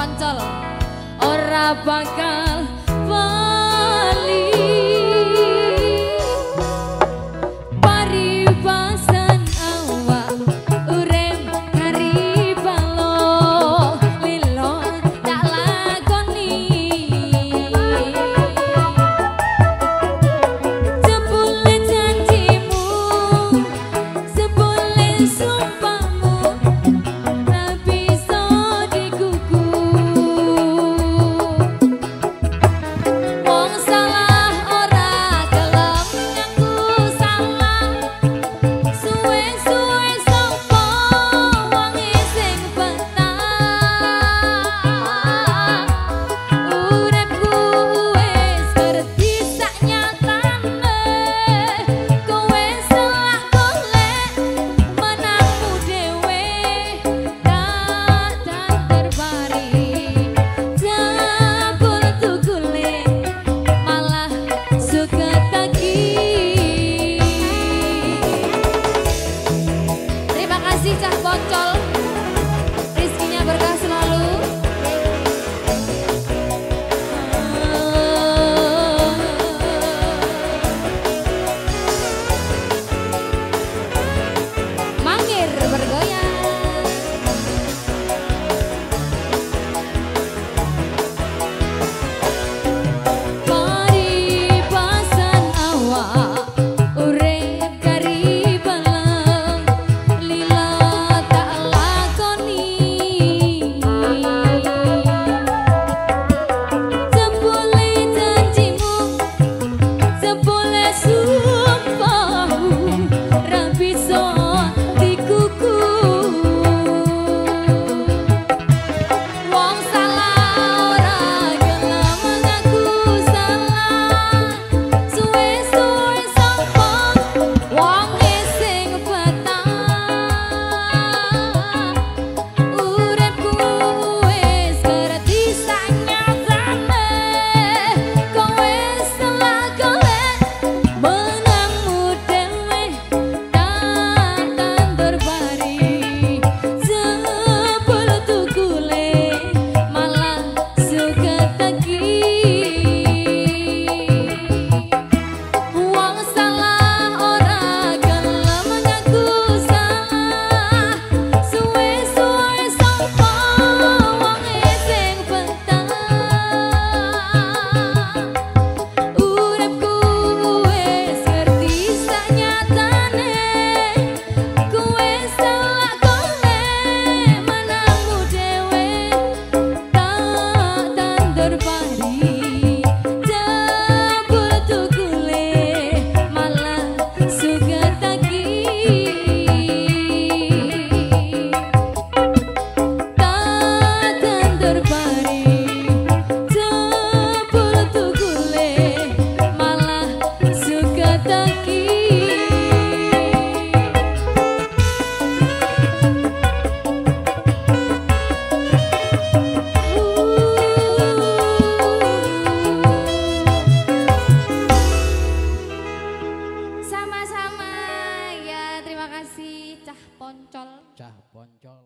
konco ora bakal cah poncol